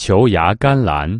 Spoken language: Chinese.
球芽甘蓝。